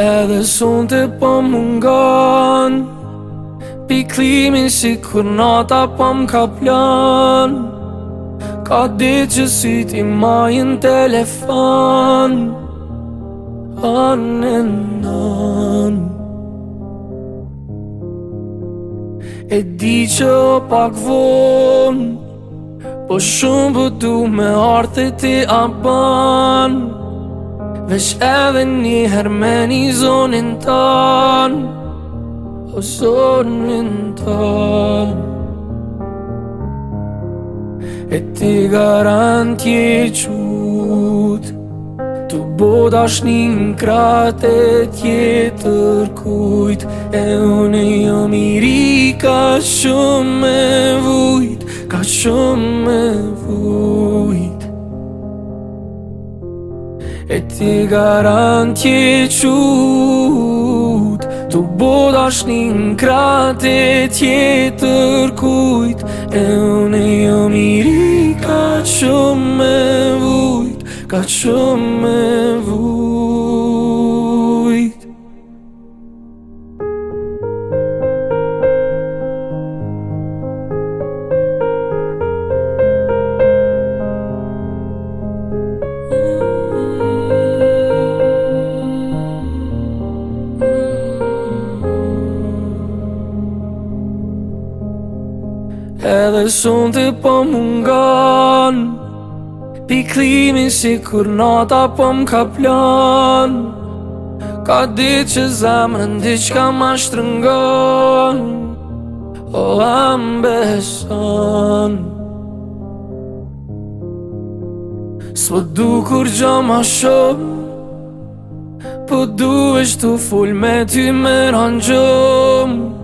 Edhe sun të po më ngon Pi klimin si kur nata po m'ka ka plan Ka di që si ti majin telefon Anë E di që o pak vonë Po shumë bëdu me artë ti a banë Vesh edhe një një zonin ton O zonin ton E ti garantje qut Tu bod ashtë një në krate tjetër kujt E une jo miri ka shumë me vujt Ka shumë me vujt E ti garantje qut Tu bodash një krat e tjetër kujt E une jo miri ka qëm me vujt Ka qëm me vujt Edhe sunë të po mungon Piklimi si kur nata po më ka plon Ka dit që zemrën ka ma shtrëngon O am beson Së du kur gjo ma shumë Po du është të full me ty më rëngjumë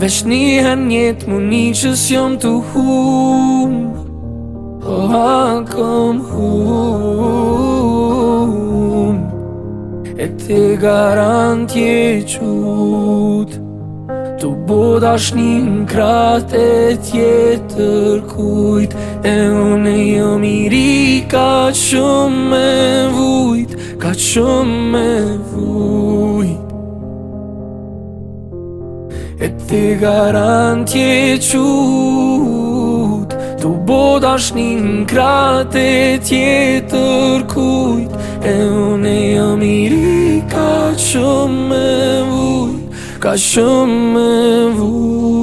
Vesh një hën njët mu një qës jom të hum O hakom hum E te garantje qut Tu bod ashtë një në kratë e tjetër kujt E une jo miri ka qëm me vujt Ka qëm me vujt E ti garantje qut Tu bodash një kratë e tjetër kujt E unë e jam i ri ka shumë me vuj Ka shumë me vuj